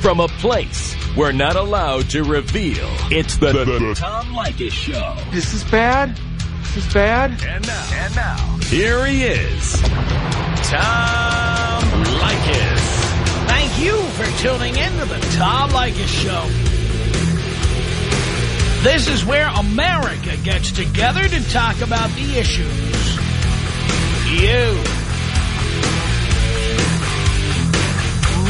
from a place we're not allowed to reveal. It's the, the, the Tom Leykis Show. This is bad. This is bad. And now, and now, here he is, Tom Leykis. Thank you for tuning in to the Tom Leykis Show. This is where America gets together to talk about the issues you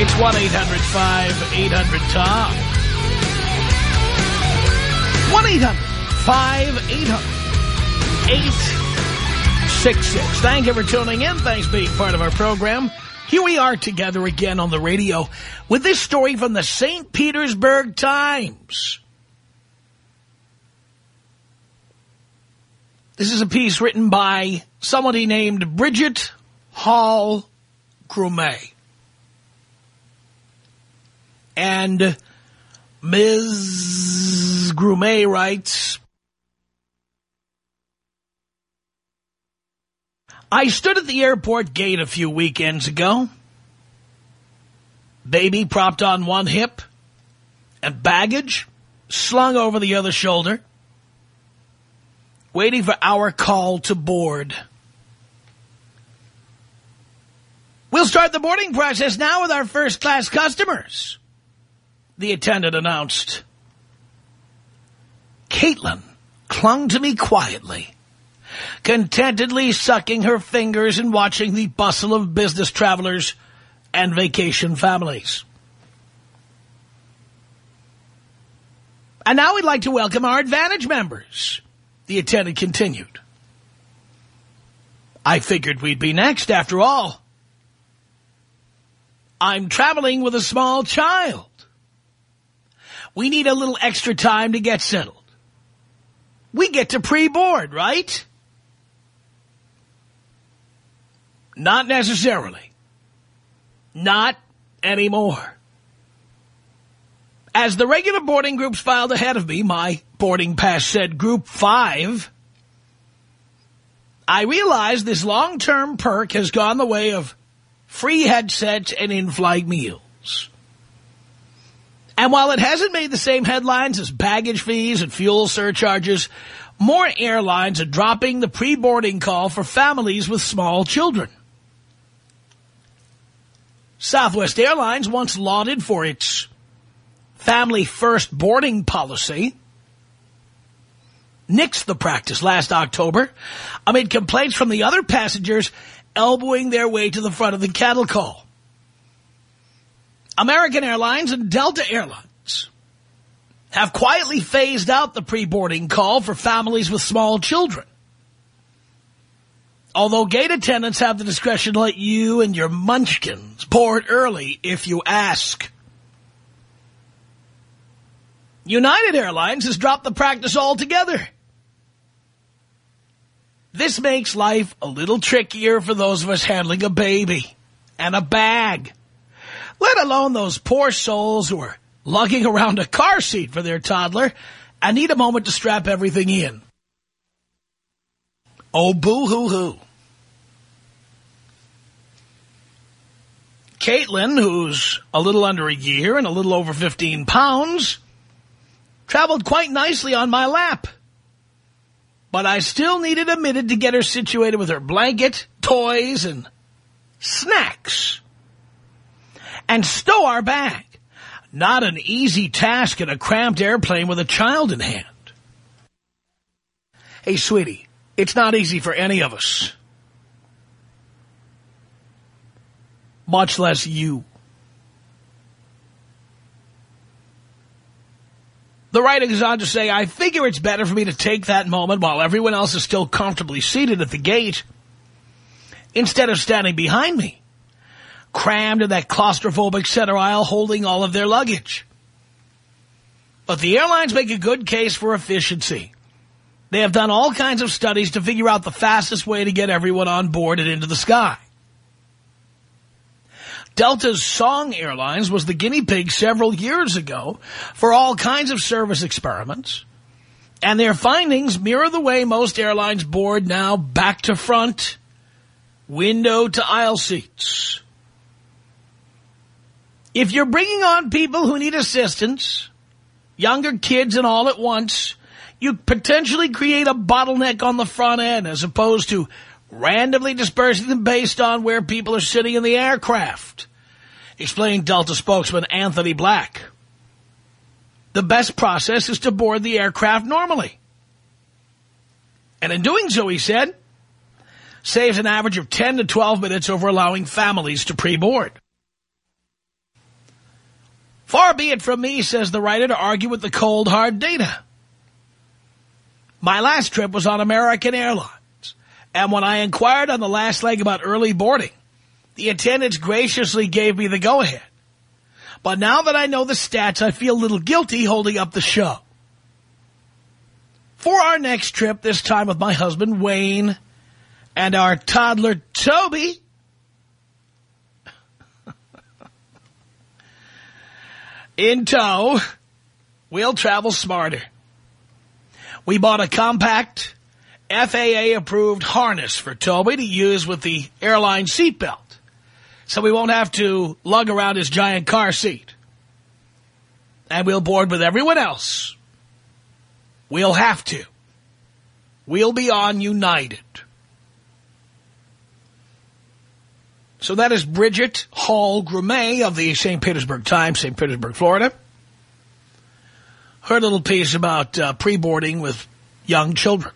It's 1-800-5800-TOM. 1-800-5800-866. Thank you for tuning in. Thanks for being part of our program. Here we are together again on the radio with this story from the St. Petersburg Times. This is a piece written by somebody named Bridget Hall Grumet. And Ms. Grumet writes, I stood at the airport gate a few weekends ago. Baby propped on one hip and baggage slung over the other shoulder waiting for our call to board. We'll start the boarding process now with our first-class customers, the attendant announced. Caitlin clung to me quietly, contentedly sucking her fingers and watching the bustle of business travelers and vacation families. And now we'd like to welcome our Advantage members. The attendant continued. I figured we'd be next after all. I'm traveling with a small child. We need a little extra time to get settled. We get to pre-board, right? Not necessarily. Not anymore. As the regular boarding groups filed ahead of me, my boarding pass said Group 5, I realized this long-term perk has gone the way of free headsets and in-flight meals. And while it hasn't made the same headlines as baggage fees and fuel surcharges, more airlines are dropping the pre-boarding call for families with small children. Southwest Airlines once lauded for its family first boarding policy nixed the practice last October amid complaints from the other passengers elbowing their way to the front of the cattle call. American Airlines and Delta Airlines have quietly phased out the pre-boarding call for families with small children. Although gate attendants have the discretion to let you and your munchkins board early if you ask. United Airlines has dropped the practice altogether. This makes life a little trickier for those of us handling a baby and a bag, let alone those poor souls who are lugging around a car seat for their toddler and need a moment to strap everything in. Oh, boo-hoo-hoo. Caitlin, who's a little under a year and a little over 15 pounds, traveled quite nicely on my lap. But I still needed a minute to get her situated with her blanket, toys, and snacks. And stow our bag. Not an easy task in a cramped airplane with a child in hand. Hey, sweetie, it's not easy for any of us. Much less you. The writing is on to say, I figure it's better for me to take that moment while everyone else is still comfortably seated at the gate instead of standing behind me, crammed in that claustrophobic center aisle holding all of their luggage. But the airlines make a good case for efficiency. They have done all kinds of studies to figure out the fastest way to get everyone on board and into the sky. Delta's Song Airlines was the guinea pig several years ago for all kinds of service experiments. And their findings mirror the way most airlines board now back to front, window to aisle seats. If you're bringing on people who need assistance, younger kids and all at once, you potentially create a bottleneck on the front end as opposed to randomly dispersing them based on where people are sitting in the aircraft, explained Delta spokesman Anthony Black. The best process is to board the aircraft normally. And in doing so, he said, saves an average of 10 to 12 minutes over allowing families to pre-board. Far be it from me, says the writer, to argue with the cold, hard data. My last trip was on American Airlines. And when I inquired on the last leg about early boarding, the attendants graciously gave me the go-ahead. But now that I know the stats, I feel a little guilty holding up the show. For our next trip, this time with my husband, Wayne, and our toddler, Toby, in tow, we'll travel smarter. We bought a compact FAA-approved harness for Toby to use with the airline seatbelt, so we won't have to lug around his giant car seat. And we'll board with everyone else. We'll have to. We'll be on United. So that is Bridget Hall Grumet of the St. Petersburg Times, St. Petersburg, Florida. Her little piece about uh, pre-boarding with young children.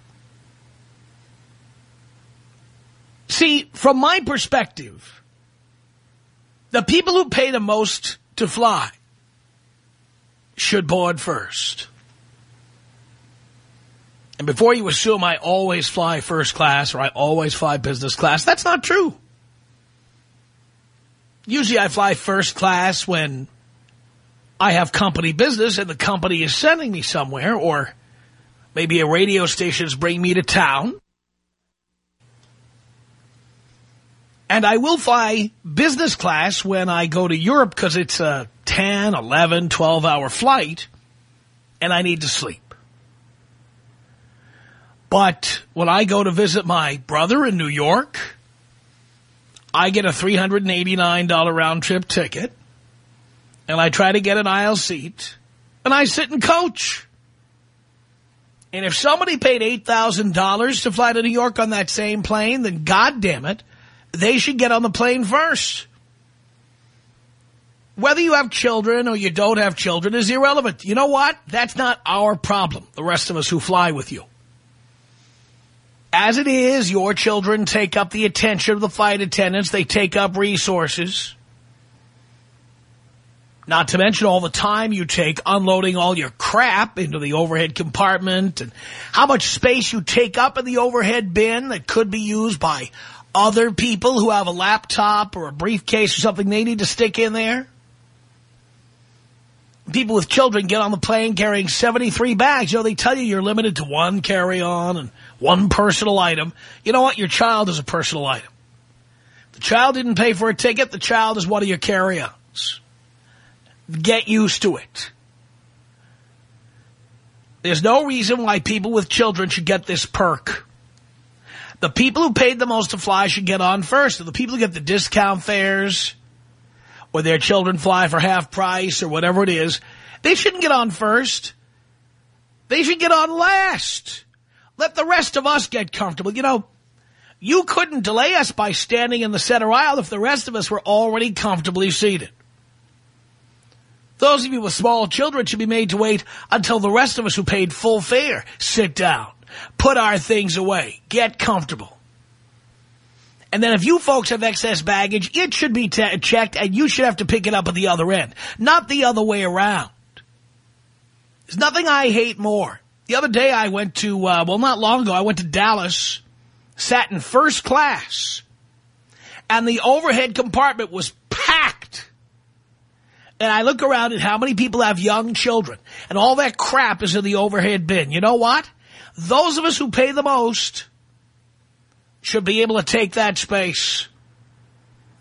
See, from my perspective, the people who pay the most to fly should board first. And before you assume I always fly first class or I always fly business class, that's not true. Usually I fly first class when I have company business and the company is sending me somewhere or maybe a radio station is bringing me to town. And I will fly business class when I go to Europe because it's a 10, 11, 12-hour flight, and I need to sleep. But when I go to visit my brother in New York, I get a $389 round-trip ticket, and I try to get an aisle seat, and I sit and coach. And if somebody paid $8,000 to fly to New York on that same plane, then God damn it, they should get on the plane first. Whether you have children or you don't have children is irrelevant. You know what? That's not our problem, the rest of us who fly with you. As it is, your children take up the attention of the flight attendants. They take up resources. Not to mention all the time you take unloading all your crap into the overhead compartment and how much space you take up in the overhead bin that could be used by other people who have a laptop or a briefcase or something they need to stick in there? People with children get on the plane carrying 73 bags. You know, they tell you you're limited to one carry-on and one personal item. You know what? Your child is a personal item. The child didn't pay for a ticket. The child is one of your carry-ons. Get used to it. There's no reason why people with children should get this perk. The people who paid the most to fly should get on first. the people who get the discount fares, or their children fly for half price, or whatever it is, they shouldn't get on first. They should get on last. Let the rest of us get comfortable. You know, you couldn't delay us by standing in the center aisle if the rest of us were already comfortably seated. Those of you with small children should be made to wait until the rest of us who paid full fare sit down put our things away, get comfortable. And then if you folks have excess baggage, it should be checked and you should have to pick it up at the other end, not the other way around. There's nothing I hate more. The other day I went to, uh, well, not long ago, I went to Dallas, sat in first class, and the overhead compartment was packed. and I look around at how many people have young children, and all that crap is in the overhead bin, you know what? Those of us who pay the most should be able to take that space.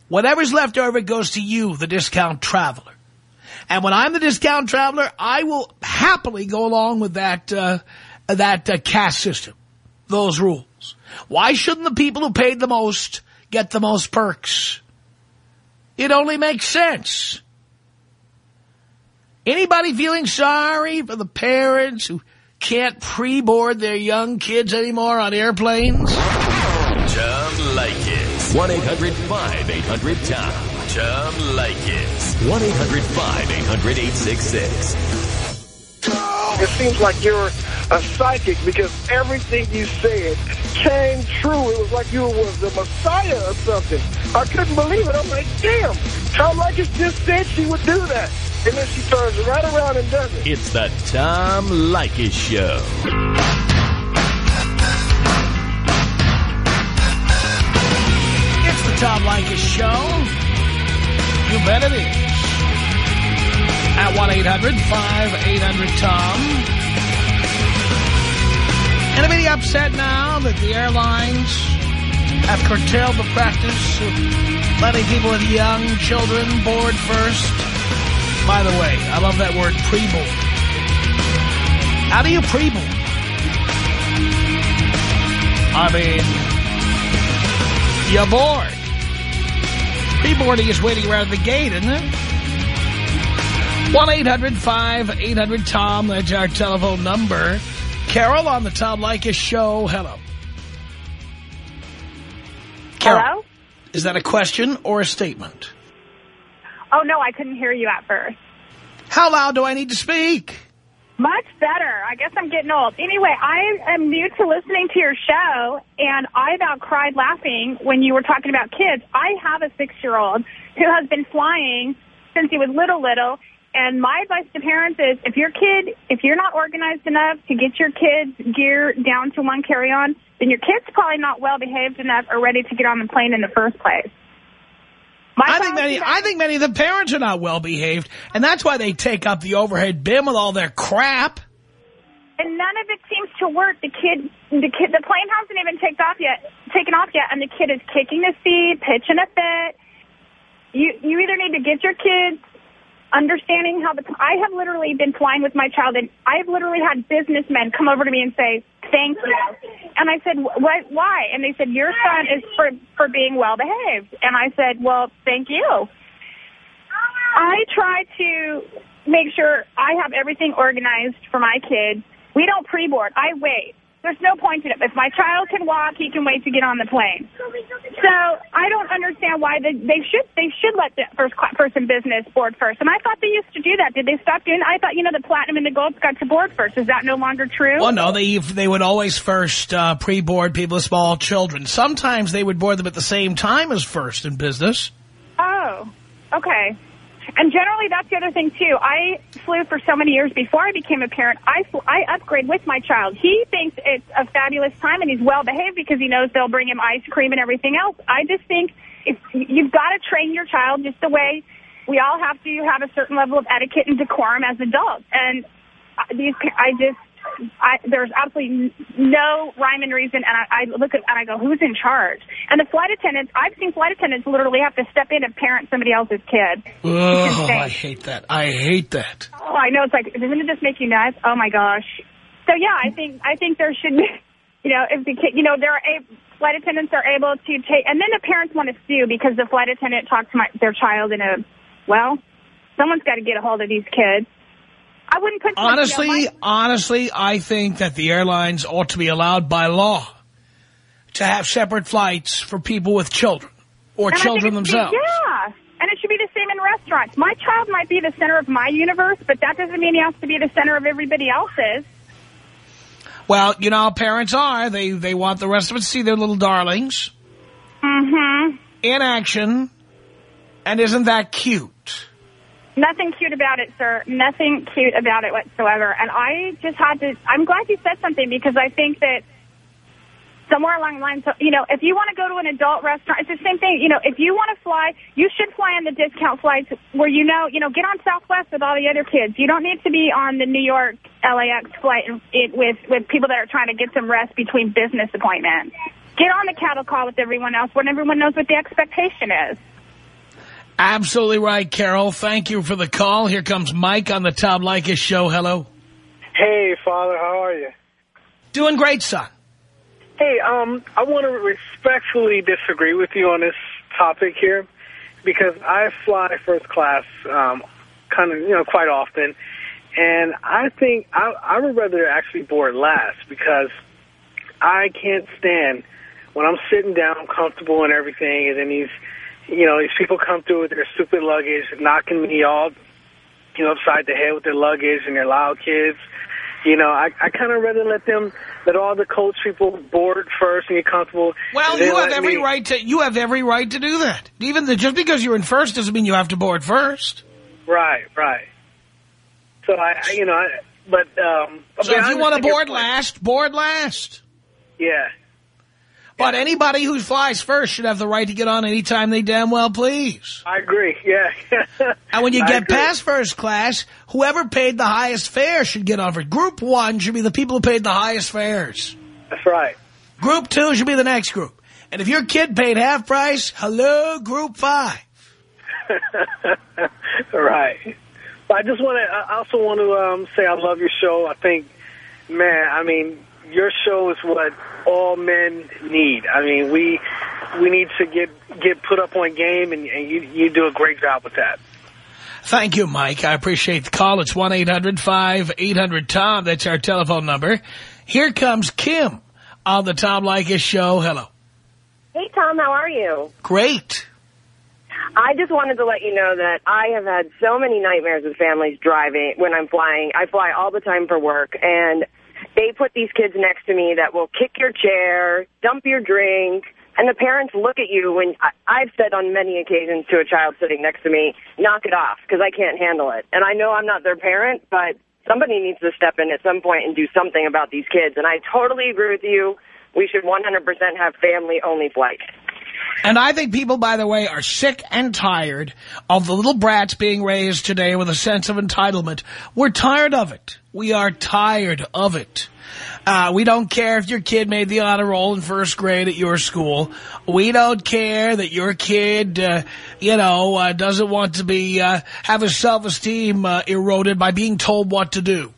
Whatever's left over goes to you, the discount traveler. And when I'm the discount traveler, I will happily go along with that uh, that uh, caste system, those rules. Why shouldn't the people who paid the most get the most perks? It only makes sense. Anybody feeling sorry for the parents who can't pre-board their young kids anymore on airplanes? Tom Leykis. 1-800-5800-TOM. Tom Leykis. 1-800-5800-866. It seems like you're a psychic because everything you said came true. It was like you was the Messiah or something. I couldn't believe it. I'm like, damn, Tom Leykis just said she would do that. And then she turns right around and does it. It's the Tom Leykis Show. It's the Tom Leykis Show. You bet it is. At 1-800-5800-TOM. Anybody upset now that the airlines have curtailed the practice of letting people with young children board first? By the way, I love that word, pre-board. How do you pre-board? I mean, you're bored. Pre-boarding is waiting around the gate, isn't it? 1-800-5800-TOM. That's our telephone number. Carol on the Tom Leykis show. Hello. Carol, Hello? is that a question or a statement? Oh, no, I couldn't hear you at first. How loud do I need to speak? Much better. I guess I'm getting old. Anyway, I am new to listening to your show, and I about cried laughing when you were talking about kids. I have a six-year-old who has been flying since he was little, little, and my advice to parents is if your kid, if you're not organized enough to get your kids' gear down to one carry-on, then your kid's probably not well-behaved enough or ready to get on the plane in the first place. My I think many, I think many of the parents are not well behaved, and that's why they take up the overhead bin with all their crap. and none of it seems to work. The kid, the kid, the plane hasn't even taken off yet, taken off yet, and the kid is kicking the seat, pitching a fit. You, you either need to get your kids understanding how the. I have literally been flying with my child, and I've literally had businessmen come over to me and say, "Thank you," and I said, "What? Why?" And they said, "Your son is for for being well behaved," and I said, "Well, thank you." I try to make sure I have everything organized for my kids. We don't pre-board. I wait. There's no point in it. If my child can walk, he can wait to get on the plane. So I don't understand why they, they should they should let the first person business board first. And I thought they used to do that. Did they stop doing? I thought you know the platinum and the gold got to board first. Is that no longer true? Well, no, they they would always first uh, pre-board people with small children. Sometimes they would board them at the same time as first in business. Oh, okay. And generally, that's the other thing too. I flew for so many years before I became a parent. I fl- I upgrade with my child. He thinks it's a fabulous time and he's well behaved because he knows they'll bring him ice cream and everything else. I just think if you've got to train your child just the way we all have to have a certain level of etiquette and decorum as adults. And these, I just. I, there's absolutely no rhyme and reason, and I, I look at and I go, "Who's in charge?" And the flight attendants, I've seen flight attendants literally have to step in and parent somebody else's kid. Oh. I hate that. I hate that. Oh, I know. It's like, doesn't it just make you nuts? Oh my gosh. So yeah, I think I think there should be, you know, if the kid, you know, there are a, flight attendants are able to take, and then the parents want to sue because the flight attendant talked to my, their child in a, well, someone's got to get a hold of these kids. I wouldn't put Honestly, You know, my- honestly, I think that the airlines ought to be allowed by law to have separate flights for people with children or and children should be- themselves. yeah, and it should be the same in restaurants. My child might be the center of my universe, but that doesn't mean he has to be the center of everybody else's. Well, you know parents are. They, they want the rest of us to see their little darlings Mm-hmm. in action. And isn't that cute? Nothing cute about it, sir. Nothing cute about it whatsoever. And I just had to, I'm glad you said something because I think that somewhere along the line. So, you know, if you want to go to an adult restaurant, it's the same thing. You know, if you want to fly, you should fly on the discount flights where you know, you know, get on Southwest with all the other kids. You don't need to be on the New York LAX flight with with people that are trying to get some rest between business appointments. Get on the cattle call with everyone else when everyone knows what the expectation is. Absolutely right, Carol. Thank you for the call. Here comes Mike on the Tom Leykis show. Hello. Hey, Father, how are you? Doing great, son. Hey, um, I want to respectfully disagree with you on this topic here because I fly first class um, kind of, you know, quite often. And I think I, I would rather actually board last because I can't stand when I'm sitting down, comfortable and everything, and then these, you know, these people come through with their stupid luggage, knocking me all, you know, upside the head with their luggage and their loud kids. You know, I, I kind of rather let them, let all the coach people board first and get comfortable. Well, you have every me... right to, you have every right to do that. Even the, just because you're in first doesn't mean you have to board first. Right, right. So I, I you know, I, but, um. So if you want to board last, board last. Yeah. But anybody who flies first should have the right to get on anytime they damn well please. I agree, yeah. and when you get past first class, whoever paid the highest fare should get on for Group one should be the people who paid the highest fares. That's right. Group two should be the next group. And if your kid paid half price, hello, Group five. right. But I just want to, I also want to um, say I love your show. I think, man, I mean, your show is what all men need. I mean, we we need to get get put up on game, and, and you you do a great job with that. Thank you, Mike. I appreciate the call. It's 1-800-5800-TOM. That's our telephone number. Here comes Kim on the Tom Leykis show. Hello. Hey, Tom. How are you? Great. I just wanted to let you know that I have had so many nightmares with families driving when I'm flying. I fly all the time for work, and they put these kids next to me that will kick your chair, dump your drink, and the parents look at you when I've said on many occasions to a child sitting next to me, knock it off because I can't handle it. And I know I'm not their parent, but somebody needs to step in at some point and do something about these kids. And I totally agree with you. We should 100% have family-only flights. And I think people, by the way, are sick and tired of the little brats being raised today with a sense of entitlement. We're tired of it. We are tired of it. Uh, we don't care if your kid made the honor roll in first grade at your school. We don't care that your kid, uh, you know, uh, doesn't want to be uh, have his self-esteem uh, eroded by being told what to do.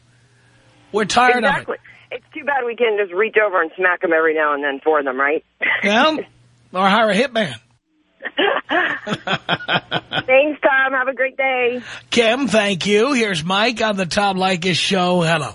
We're tired exactly. of it. It's too bad we can just reach over and smack them every now and then for them, right? Yeah. Or hire a hitman. Thanks, Tom. Have a great day. Kim, thank you. Here's Mike on the Tom Leykis show. Hello.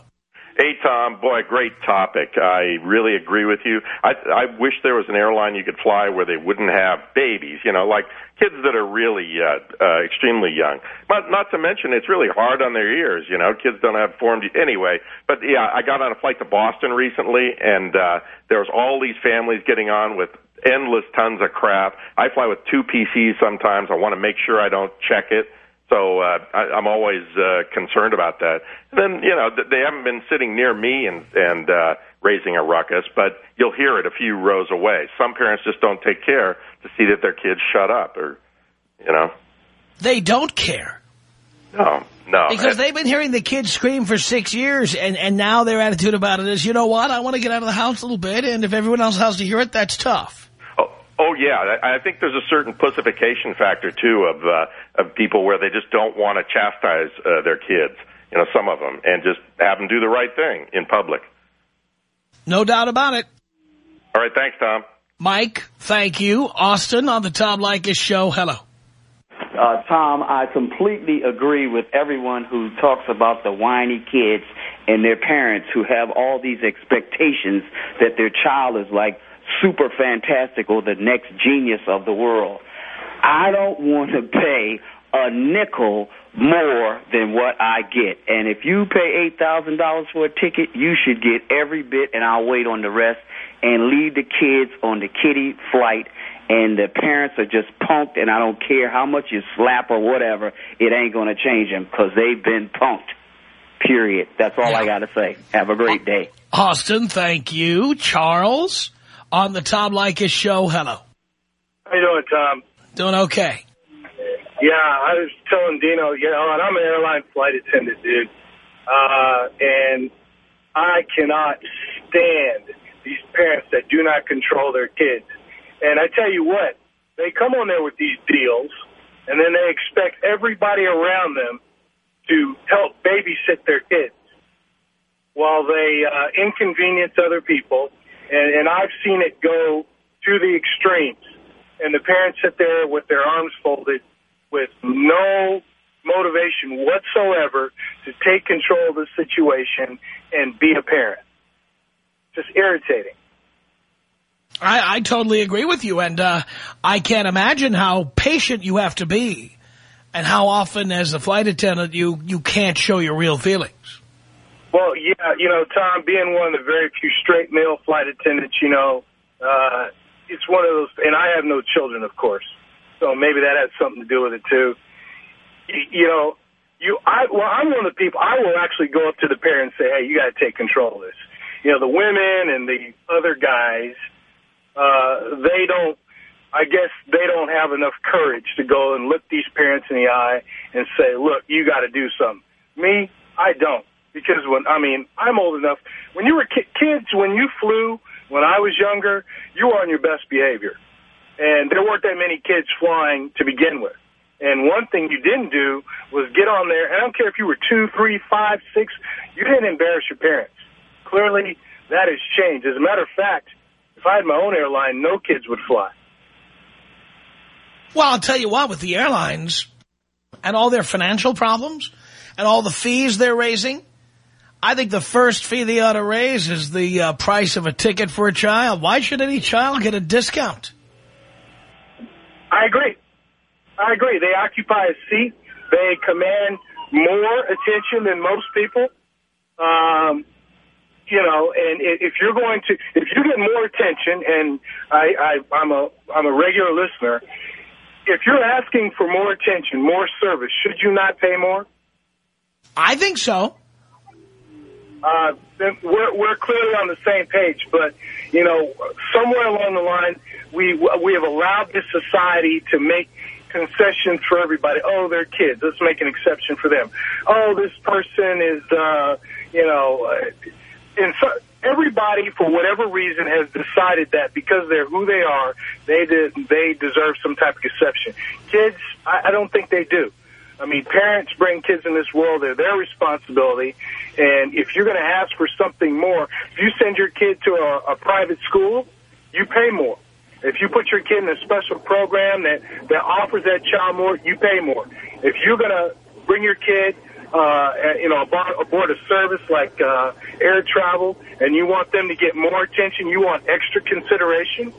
Hey, Tom. Boy, great topic. I really agree with you. I, I wish there was an airline you could fly where they wouldn't have babies, you know, like kids that are really uh, uh, extremely young. But not to mention, it's really hard on their ears, you know. Kids don't have formed... Anyway, but, yeah, I got on a flight to Boston recently, and uh, there was all these families getting on with endless tons of crap. I fly with two PCs sometimes. I want to make sure I don't check it. So uh, I, I'm always uh, concerned about that. And then you know they haven't been sitting near me and and uh, raising a ruckus, but you'll hear it a few rows away. Some parents just don't take care to see that their kids shut up, or you know, they don't care. No, no, because they've been hearing the kids scream for six years, and and now their attitude about it is, you know what, I want to get out of the house a little bit, and if everyone else has to hear it, that's tough. Oh yeah, I think there's a certain pussification factor too of uh, of people where they just don't want to chastise uh, their kids. You know, some of them, and just have them do the right thing in public. No doubt about it. All right, thanks, Tom. Mike, thank you. Austin on the Tom Leykis show. Hello. Uh, Tom, I completely agree with everyone who talks about the whiny kids and their parents who have all these expectations that their child is like super fantastic or the next genius of the world. I don't want to pay a nickel more than what I get. And if you pay $8,000 for a ticket, you should get every bit and I'll wait on the rest and leave the kids on the kiddie flight and the parents are just punked and I don't care how much you slap or whatever, it ain't going to change them because they've been punked. Period. That's all. I got to say. Have a great day. Austin, thank you. Charles? On the Tom Leykis show. Hello. How you doing, Tom? Doing okay. Yeah, I was telling Dino, you know, and I'm an airline flight attendant, dude. Uh, and I cannot stand these parents that do not control their kids. And I tell you what, they come on there with these deals, and then they expect everybody around them to help babysit their kids while they uh, inconvenience other people. And, and I've seen it go to the extremes. And the parents sit there with their arms folded with no motivation whatsoever to take control of the situation and be a parent. Just irritating. I, I totally agree with you, and uh, I can't imagine how patient you have to be and how often as a flight attendant you, you can't show your real feelings. Well, yeah, you know, Tom, being one of the very few straight male flight attendants, you know, uh, it's one of those, and I have no children, of course, so maybe that has something to do with it, too. You, know, you, I, well, I'm one of the people, I will actually go up to the parents and say, hey, you got to take control of this. You know, the women and the other guys, uh, they don't, I guess they don't have enough courage to go and look these parents in the eye and say, look, you got to do something. Me, I don't. Because when, I mean, I'm old enough. When you were ki kids, when you flew, when I was younger, you were on your best behavior. And there weren't that many kids flying to begin with. And one thing you didn't do was get on there, I don't care if you were two, three, five, six, you didn't embarrass your parents. Clearly, that has changed. As a matter of fact, if I had my own airline, no kids would fly. Well, I'll tell you what, with the airlines and all their financial problems and all the fees they're raising, I think the first fee they ought to raise is the uh, price of a ticket for a child. Why should any child get a discount? I agree. I agree. They occupy a seat. They command more attention than most people. Um, you know, and if you're going to, if you get more attention, and I, I, I'm a, I'm a regular listener. If you're asking for more attention, more service, should you not pay more? I think so. Uh, we're we're clearly on the same page, but you know, somewhere along the line, we we have allowed this society to make concessions for everybody. Oh, they're kids. Let's make an exception for them. Oh, this person is, uh, you know, uh, and so everybody, for whatever reason, has decided that because they're who they are, they did, they deserve some type of exception. Kids, I, I don't think they do. I mean, parents bring kids in this world. They're their responsibility. And if you're going to ask for something more, if you send your kid to a, a private school, you pay more. If you put your kid in a special program that, that offers that child more, you pay more. If you're going to bring your kid, uh, you know, aboard, a service like uh, air travel, and you want them to get more attention, you want extra consideration,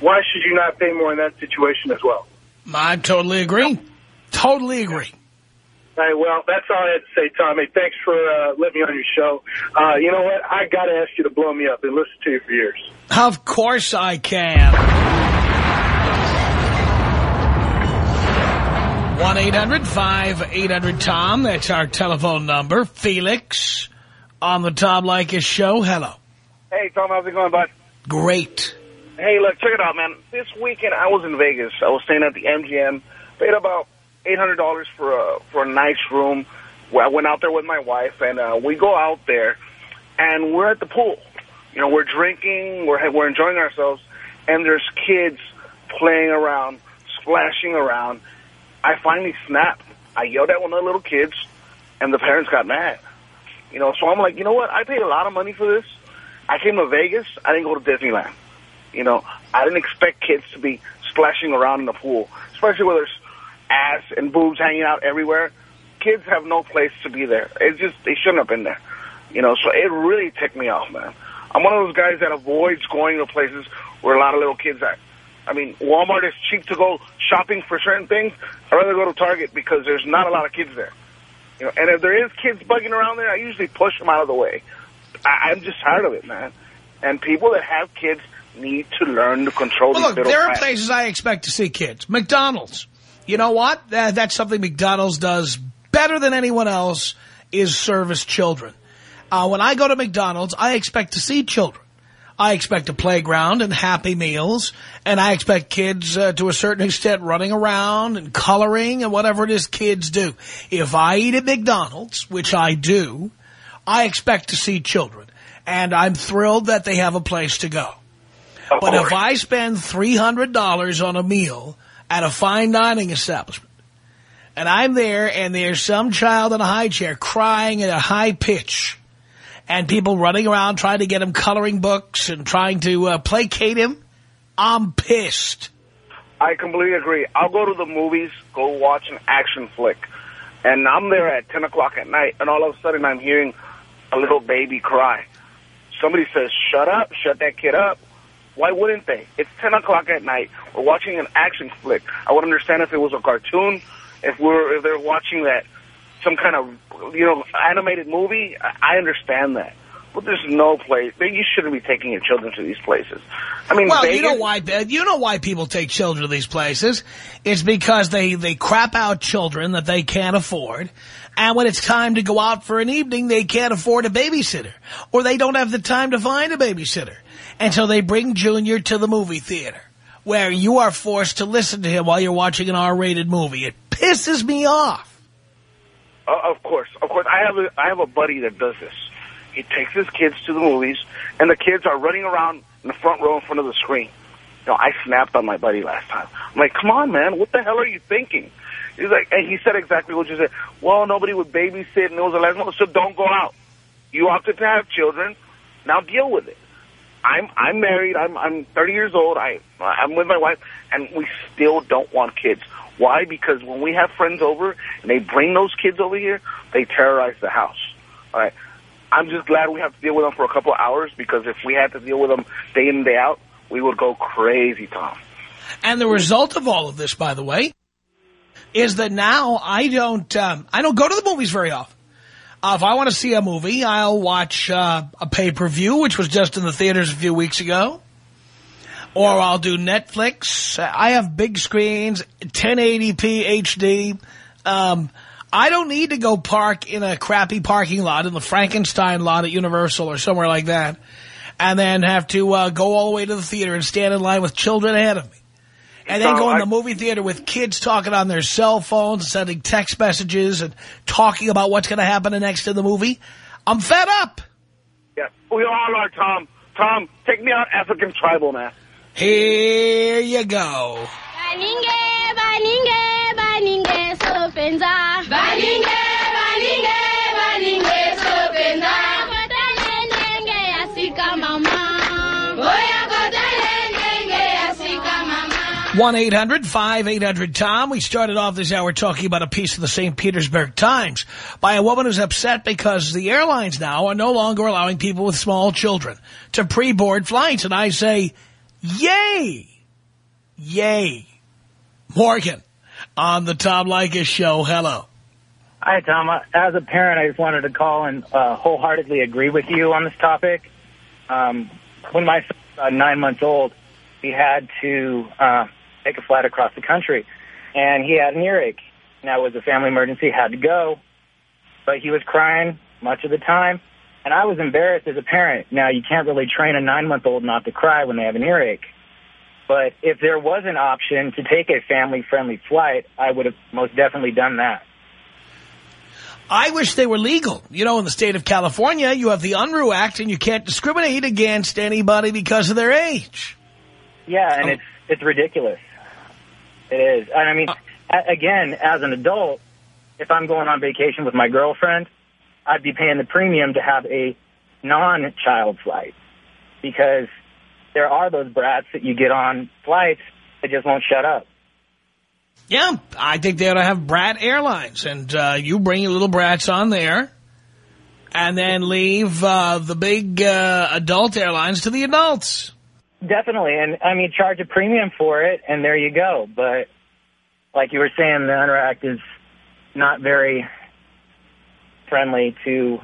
why should you not pay more in that situation as well? I totally agree. Totally agree. All right, well, that's all I had to say, Tommy. Thanks for uh, letting me on your show. Uh, you know what? I got to ask you to blow me up and listen to you for years. Of course I can. 1-800-5800-TOM. That's our telephone number. Felix on the Tom Leykis show. Hello. Hey, Tom. How's it going, bud? Great. Hey, look, check it out, man. This weekend I was in Vegas. I was staying at the MGM. Paid about $800 for a, for a nice room. I went out there with my wife, and uh, we go out there, and we're at the pool. You know, we're drinking, we're, we're enjoying ourselves, and there's kids playing around, splashing around. I finally snapped. I yelled at one of the little kids, and the parents got mad. You know, so I'm like, you know what? I paid a lot of money for this. I came to Vegas. I didn't go to Disneyland. You know, I didn't expect kids to be splashing around in the pool, especially where there's ass and boobs hanging out everywhere. Kids have no place to be there. It's just, they shouldn't have been there. You know, so it really ticked me off, man. I'm one of those guys that avoids going to places where a lot of little kids are. I mean, Walmart is cheap to go shopping for certain things. I'd rather go to Target because there's not a lot of kids there. You know, and if there is kids bugging around there, I usually push them out of the way. I, I'm just tired of it, man. And people that have kids need to learn to control well, these look, there are places I expect to see kids. McDonald's. You know what? That, that's something McDonald's does better than anyone else is service children. Uh, when I go to McDonald's, I expect to see children. I expect a playground and Happy Meals, and I expect kids uh, to a certain extent running around and coloring and whatever it is kids do. If I eat at McDonald's, which I do, I expect to see children, and I'm thrilled that they have a place to go. But if I spend $300 on a meal at a fine dining establishment, and I'm there and there's some child in a high chair crying at a high pitch, and people running around trying to get him coloring books and trying to uh, placate him, I'm pissed. I completely agree. I'll go to the movies, go watch an action flick, and I'm there at 10 o'clock at night, and all of a sudden I'm hearing a little baby cry. Somebody says, shut up, shut that kid up. Why wouldn't they? It's 10 o'clock at night. We're watching an action flick. I would understand if it was a cartoon, if we're if they're watching that some kind of you know animated movie. I I understand that, but there's no place. You shouldn't be taking your children to these places. I mean, Well, Vegas, you know why? You know why people take children to these places? It's because they they crap out children that they can't afford, and when it's time to go out for an evening, they can't afford a babysitter, or they don't have the time to find a babysitter, and so they bring Junior to the movie theater, where you are forced to listen to him while you're watching an R-rated movie. It pisses me off. Uh, of course, of course. I have a I have a buddy that does this. He takes his kids to the movies, and the kids are running around in the front row in front of the screen. You know, I snapped on my buddy last time. I'm like, come on, man, what the hell are you thinking? He's like, and he said exactly what you said. Well, nobody would babysit, and it was a last month, so don't go out. You opted to have children. Now deal with it. I'm I'm married. I'm I'm 30 years old. I I'm with my wife, and we still don't want kids. Why? Because when we have friends over and they bring those kids over here, they terrorize the house. All right. I'm just glad we have to deal with them for a couple hours because if we had to deal with them day in and day out, we would go crazy, Tom. And the result of all of this, by the way, is that now I don't um, I don't go to the movies very often. Uh, if I want to see a movie, I'll watch uh, a pay-per-view, which was just in the theaters a few weeks ago. Or I'll do Netflix. I have big screens, 1080p HD. Um, I don't need to go park in a crappy parking lot, in the Frankenstein lot at Universal or somewhere like that, and then have to uh, go all the way to the theater and stand in line with children ahead of me. And then No, go in I- the movie theater with kids talking on their cell phones, sending text messages, and talking about what's going to happen next in the movie. I'm fed up. Yeah, we all are, Tom. Tom, take me out African tribal, man. Here you go. Sopenza. Sopenza. Mama. Oya kotele nenge asika mama. 1-800-5800-TOM. We started off this hour talking about a piece of the St. Petersburg Times by a woman who's upset because the airlines now are no longer allowing people with small children to pre-board flights. And I say, yay! Yay! Morgan, on the Tom Leykis show, hello. Hi, Tom. Uh, As a parent, I just wanted to call and uh, wholeheartedly agree with you on this topic. Um, when my son was nine months old, he had to uh, take a flight across the country, and he had an earache. Now, it was a family emergency, had to go, but he was crying much of the time, and I was embarrassed as a parent. Now, you can't really train a nine-month-old not to cry when they have an earache. But if there was an option to take a family-friendly flight, I would have most definitely done that. I wish they were legal. You know, in the state of California, you have the Unruh Act, and you can't discriminate against anybody because of their age. Yeah, and it's it's ridiculous. It is. And I mean, uh, a- again, as an adult, if I'm going on vacation with my girlfriend, I'd be paying the premium to have a non-child flight because there are those brats that you get on flights that just won't shut up. Yeah, I think they ought to have brat airlines, and uh, you bring your little brats on there, and then leave uh, the big uh, adult airlines to the adults. Definitely, and I mean, charge a premium for it, and there you go. But like you were saying, the Unruh Act is not very friendly to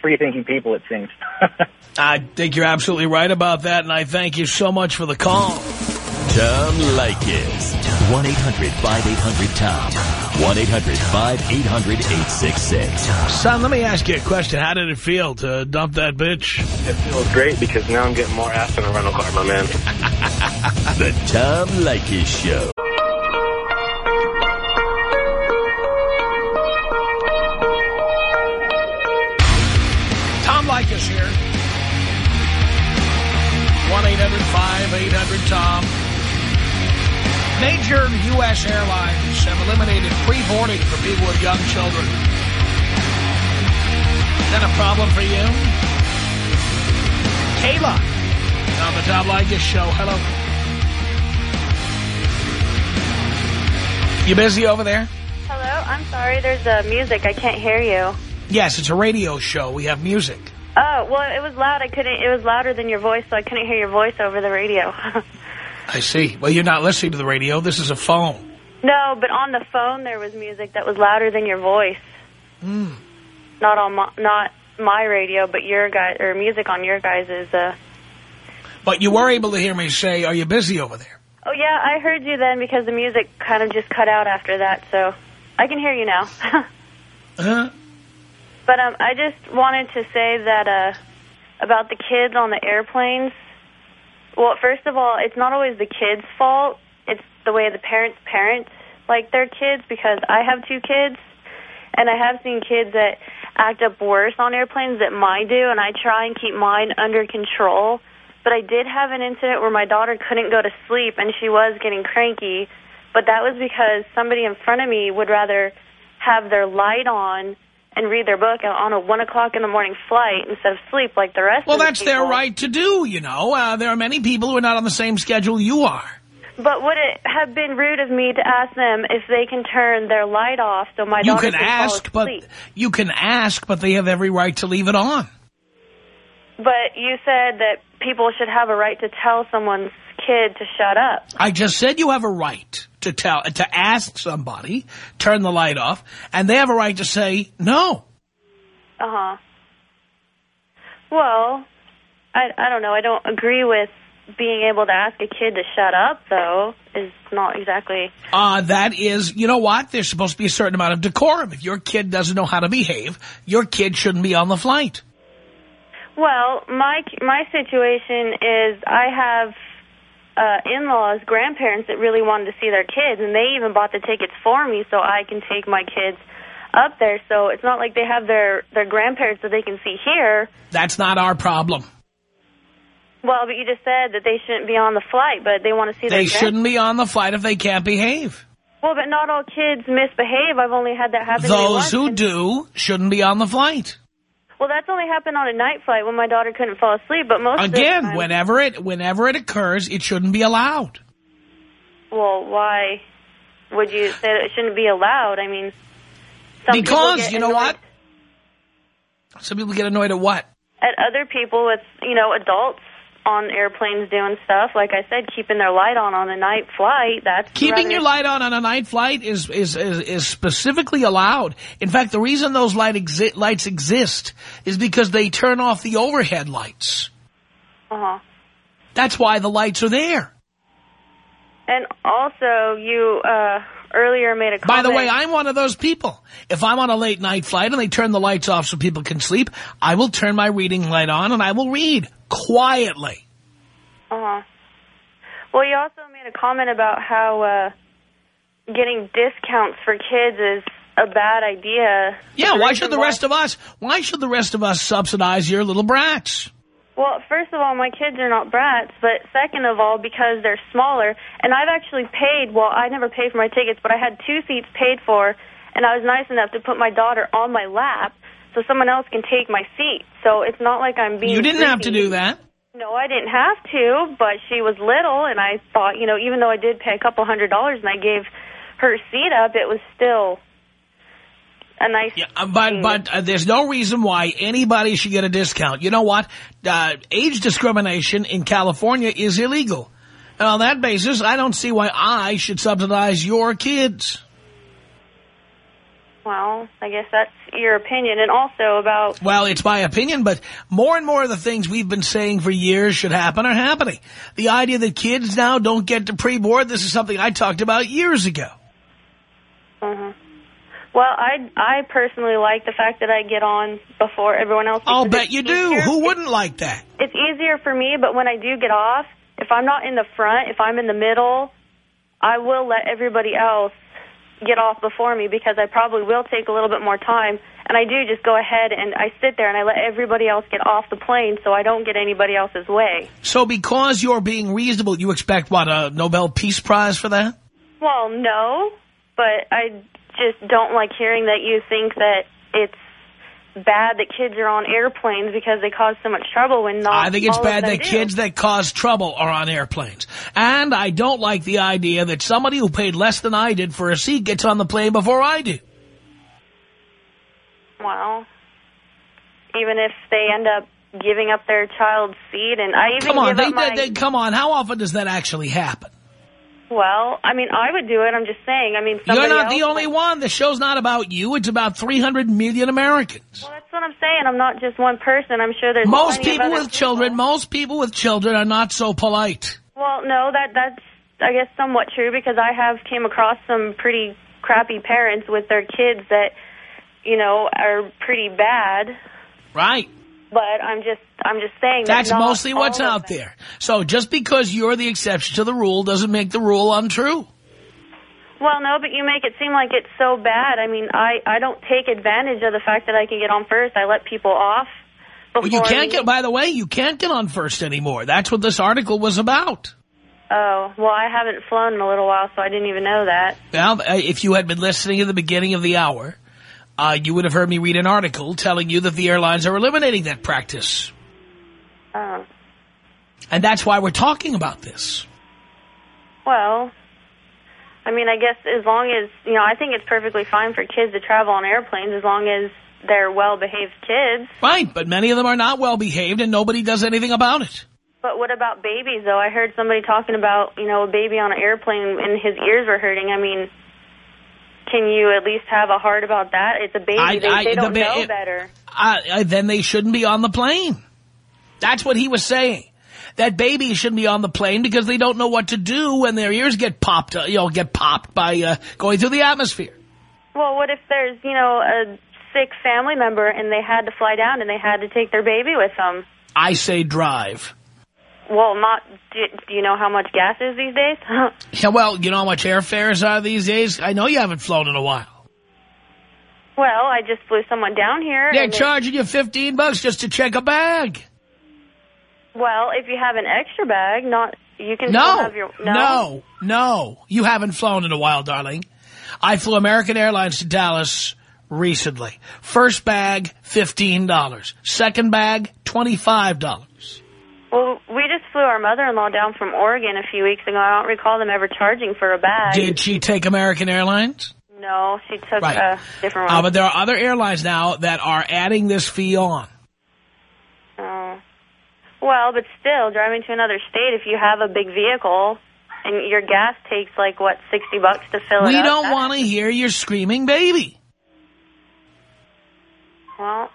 free-thinking people, it seems. I think you're absolutely right about that, and I thank you so much for the call. Tom Leykis. 1-800-5800-TOM. 1-800-5800-866. Son, let me ask you a question. How did it feel to dump that bitch? It feels great because now I'm getting more ass in a rental car, my man. the Tom Leykis Show. 1-800-5800-TOM. Major U.S. airlines have eliminated pre-boarding for people with young children. Is that a problem for you? Kayla on the Tom Leykis Show. Hello. You busy over there? Hello, I'm sorry. There's uh, music. I can't hear you. Yes, it's a radio show. We have music. Oh, well, it was loud. I couldn't. It was louder than your voice, so I couldn't hear your voice over the radio. I see. Well, you're not listening to the radio. This is a phone. no, but on the phone there was music that was louder than your voice. Hmm. Not on my, not my radio, but your guy or music on your guys is. Uh... But you were able to hear me say, are you busy over there? Oh yeah, I heard you then because the music kind of just cut out after that, so I can hear you now. Huh? But um, I just wanted to say that uh, about the kids on the airplanes. Well, first of all, it's not always the kids' fault. It's the way the parents parent like their kids because I have two kids, and I have seen kids that act up worse on airplanes than mine do, and I try and keep mine under control. But I did have an incident where my daughter couldn't go to sleep, and she was getting cranky. But that was because somebody in front of me would rather have their light on and read their book on a 1 o'clock in the morning flight instead of sleep like the rest Well, of the that's their right to do, you know. Uh, there are many people who are not on the same schedule you are. But would it have been rude of me to ask them if they can turn their light off so my You daughter can can ask, but you can ask, but they have every right to leave it on. But you said that people should have a right to tell someone's kid to shut up. I just said you have a right to tell to ask somebody, turn the light off, and they have a right to say no. Uh-huh. Well, I, I don't know. I don't agree with being able to ask a kid to shut up, though, is not exactly... Uh, that is, you know what? There's supposed to be a certain amount of decorum. If your kid doesn't know how to behave, your kid shouldn't be on the flight. Well, my my situation is I have uh, in-laws, grandparents that really wanted to see their kids, and they even bought the tickets for me so I can take my kids up there. So it's not like they have their, their grandparents that they can see here. That's not our problem. Well, but you just said that they shouldn't be on the flight, but they want to see their They shouldn't be on the flight if they can't behave. Well, but not all kids misbehave. I've only had that happen Those who do shouldn't be on the flight. Well, that's only happened on a night flight when my daughter couldn't fall asleep, but most of the Again, time... whenever it whenever it occurs, it shouldn't be allowed. Well, why would you say that it shouldn't be allowed? I mean, some because, you know annoyed what? Some people get annoyed at what? At other people with, you know, adults on airplanes doing stuff. Like I said, keeping their light on on a night flight, that's... Keeping your light on on a night flight is, is, is, is specifically allowed. In fact, the reason those light exi lights exist is because they turn off the overhead lights. Uh-huh. That's why the lights are there. And also, you uh, earlier made a comment... By the way, I'm one of those people. If I'm on a late night flight and they turn the lights off so people can sleep, I will turn my reading light on and I will read quietly. Uh-huh. Well, you also made a comment about how uh, getting discounts for kids is a bad idea. Yeah, why should the rest of us, why should the rest of us subsidize your little brats? Well, first of all, my kids are not brats, but second of all, because they're smaller, and I've actually paid, well, I never paid for my tickets, but I had two seats paid for, and I was nice enough to put my daughter on my lap so someone else can take my seat. So it's not like I'm being You didn't have to do that. No, I didn't have to, but she was little, and I thought, you know, even though I did pay a couple hundred dollars and I gave her seat up, it was still a nice... Uh, But but uh, there's no reason why anybody should get a discount. You know what? Uh, age discrimination in California is illegal. And on that basis, I don't see why I should subsidize your kids. Well, I guess that's your opinion. And also about... Well, it's my opinion, but more and more of the things we've been saying for years should happen are happening. The idea that kids now don't get to pre-board, this is something I talked about years ago. Mhm. Well, I I personally like the fact that I get on before everyone else. I'll bet you do. Who wouldn't like that? It's easier for me, but when I do get off, if I'm not in the front, if I'm in the middle, I will let everybody else get off before me because I probably will take a little bit more time. And I do just go ahead and I sit there and I let everybody else get off the plane so I don't get anybody else's way. So because you're being reasonable, you expect, what, a Nobel Peace Prize for that? Well, no, but I just don't like hearing that you think that it's bad that kids are on airplanes because they cause so much trouble when not I think it's bad that do. kids that cause trouble are on airplanes. And I don't like the idea that somebody who paid less than I did for a seat gets on the plane before I do. Well, even if they end up giving up their child's seat, and I even Come on, give they, up my... they, they- come on. How often does that actually happen? Well, I mean, I would do it. I'm just saying. I mean, You're not the only one. The show's not about you. It's about 300 million Americans. Well, that's what I'm saying. I'm not just one person. I'm sure there's Most people with children, most people with children are not so polite. Well, no, that that's I guess somewhat true because I have came across some pretty crappy parents with their kids that you know are pretty bad. Right. But I'm just I'm just saying That's not mostly what's out there. So just because you're the exception to the rule doesn't make the rule untrue. Well, no, but you make it seem like it's so bad. I mean, I I don't take advantage of the fact that I can get on first. I let people off. Well, you can't get, by the way, you can't get on first anymore. That's what this article was about. Oh, well, I haven't flown in a little while, so I didn't even know that. Now, uh, if you had been listening at the beginning of the hour, uh, you would have heard me read an article telling you that the airlines are eliminating that practice. Oh. And that's why we're talking about this. Well, I mean, I guess as long as, you know, I think it's perfectly fine for kids to travel on airplanes as long as they're well-behaved kids. Right, but many of them are not well behaved and nobody does anything about it. But what about babies, though? I heard somebody talking about, you know, a baby on an airplane and his ears were hurting. I mean, can you at least have a heart about that? It's a baby. I- they, I- they don't ba- know it- better. Uh, then they shouldn't be on the plane. That's what he was saying. That baby shouldn't be on the plane because they don't know what to do when their ears get popped, uh, you know, get popped by uh, going through the atmosphere. Well, what if there's, you know, a sick family member and they had to fly down and they had to take their baby with them? I say drive. Well, not. Do, do you know how much gas is these days? Yeah, well, you know how much airfares are these days? I know you haven't flown in a while. well, I just flew someone down here. They're charging you 15 bucks just to check a bag. well, if you have an extra bag, not you can No, still have your no. no, no. You haven't flown in a while, darling. I flew American Airlines to Dallas recently. First bag, $15. Second bag, $25. Well, we just flew our mother-in-law down from Oregon a few weeks ago. I don't recall them ever charging for a bag. Did she take American Airlines? No, she took Right. a different Uh, one. but there are other airlines now that are adding this fee on. Oh. Well, but still, driving to another state, if you have a big vehicle and your gas takes like what sixty bucks to fill We it up. don't want to hear your screaming baby. Well,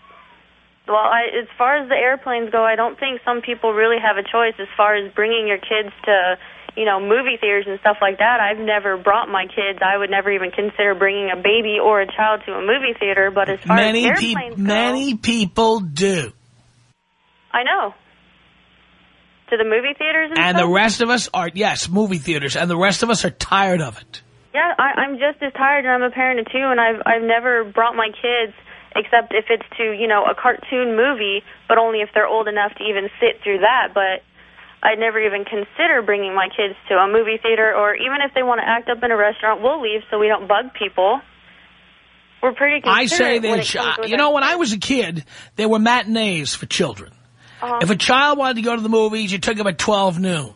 well, I, as far as the airplanes go, I don't think some people really have a choice as far as bringing your kids to, you know, movie theaters and stuff like that. I've never brought my kids. I would never even consider bringing a baby or a child to a movie theater. But as far Many, as airplanes go, many people do. I know. To the movie theaters and, And the rest of us are, yes, movie theaters, and the rest of us are tired of it. Yeah, I, I'm just as tired, and I'm a parent of two, and I've I've never brought my kids except if it's to you know a cartoon movie, but only if they're old enough to even sit through that. But I'd never even consider bringing my kids to a movie theater, or even if they want to act up in a restaurant, we'll leave so we don't bug people. We're pretty. I say this, it comes uh, with you know, when I was a kid, there were matinees for children. Uh-huh. If a child wanted to go to the movies, you took him at 12 noon.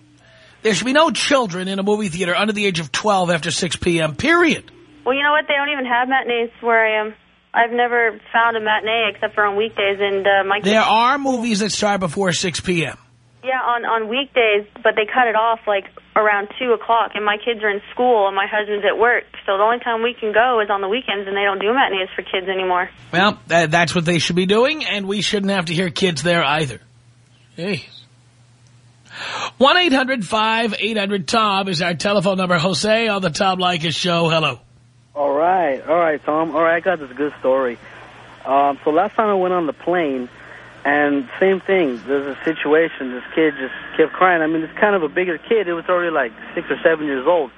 There should be no children in a movie theater under the age of 12 after 6 p.m., period. Well, you know what? They don't even have matinees where I am. I've never found a matinee except for on weekdays, and uh, my There are movies that start before 6 p.m. Yeah, on on weekdays, but they cut it off like around two o'clock, and my kids are in school and my husband's at work. So the only time we can go is on the weekends, and they don't do matinees for kids anymore. Well, that, that's what they should be doing, and we shouldn't have to hear kids there either. Hey. 1-800-5800-TOM is our telephone number. Jose on the Tom Leykis show. Hello. All right, all right, Tom. All right, I got this good story. Um, so last time I went on the plane, and same thing. There's a situation. This kid just kept crying. I mean, it's kind of a bigger kid. It was already like six or seven years old.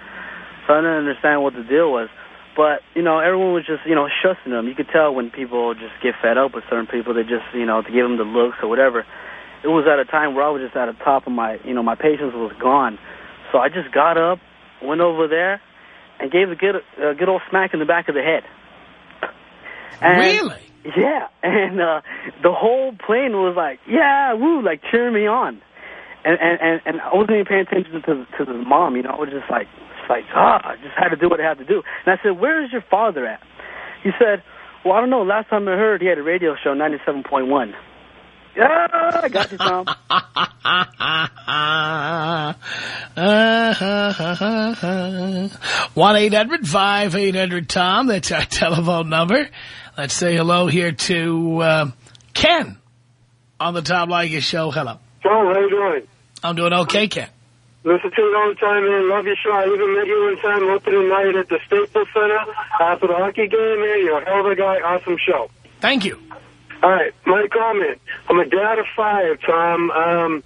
So I didn't understand what the deal was. But, you know, everyone was just, you know, shushing them. You could tell when people just get fed up with certain people, they just, you know, to give them the looks or whatever. It was at a time where I was just at the top of my, you know, my patience was gone. So I just got up, went over there, and gave a good, a good old smack in the back of the head. And, really? Yeah, and uh, the whole plane was like, yeah, woo, like cheering me on. And and and I wasn't even paying attention to to the mom, you know. I was just like, just like, ah, I just had to do what I had to do. And I said, where is your father at? He said, well, I don't know. Last time I heard, he had a radio show, 97.1. Yeah, I got you, Tom. One eight hundred five eight hundred Tom. That's our telephone number. Let's say hello here to uh, Ken on the Tom Leykis show. Hello, Tom. How you doing? I'm doing okay, Ken. Listen to you all the time, man. Love your show. I even met you one time opening night at the Staples Center after the hockey game, man. You're a hell of a guy. Awesome show. Thank you. All right, my comment. I'm a dad of five, Tom, um,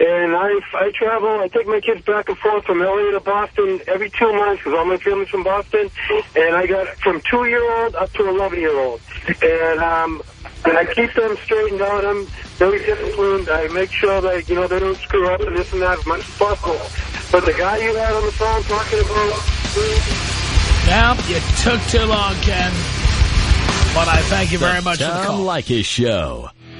and I I travel. I take my kids back and forth from LA to Boston every two months because all my family's from Boston, and I got from two year old up to eleven year old, and um, and I keep them straightened out. I'm very disciplined. I make sure that you know they don't screw up and this and that as much as possible. But the guy you had on the phone talking about. Now, you took too long, Ken. But I thank you very much for the Tom call. Leykis Show.